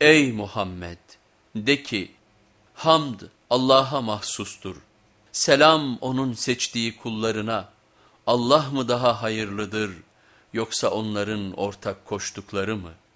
Ey Muhammed! De ki, hamd Allah'a mahsustur. Selam onun seçtiği kullarına. Allah mı daha hayırlıdır yoksa onların ortak koştukları mı?''